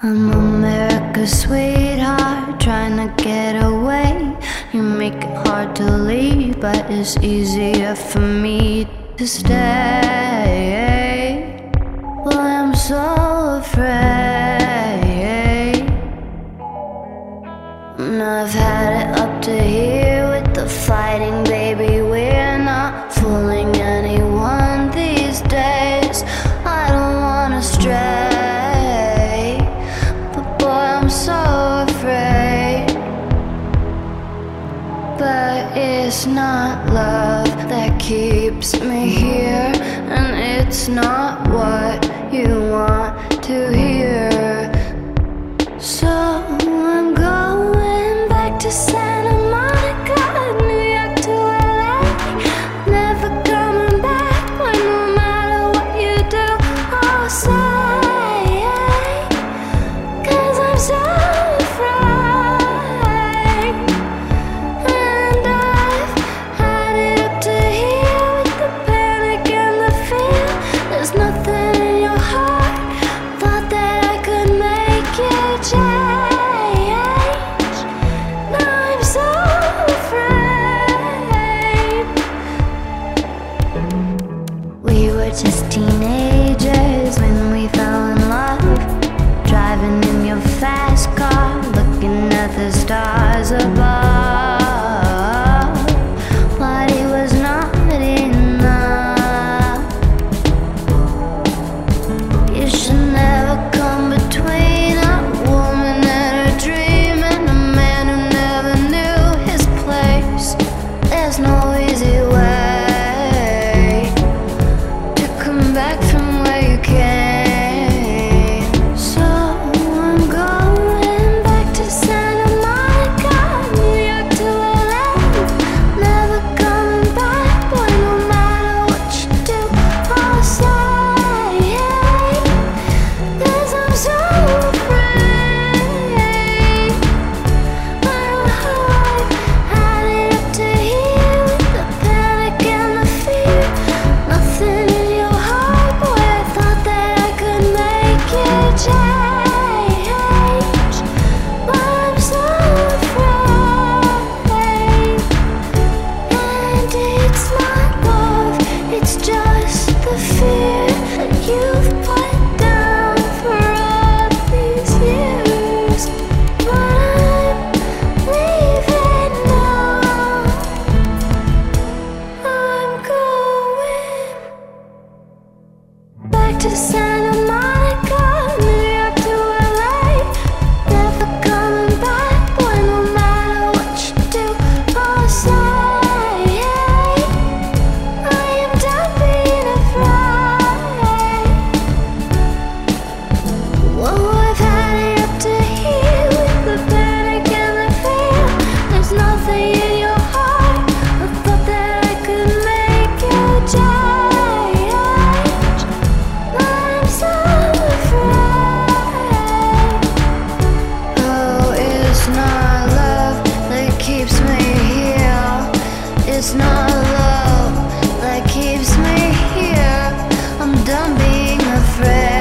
I'm America's sweetheart, trying to get away. You make it hard to leave, but it's easier for me to stay. Well, I'm so afraid. And I've had it up to here with the fighting, it's not love that keeps me here, and it's not what you want to no to sound love that keeps me here. I'm done being afraid.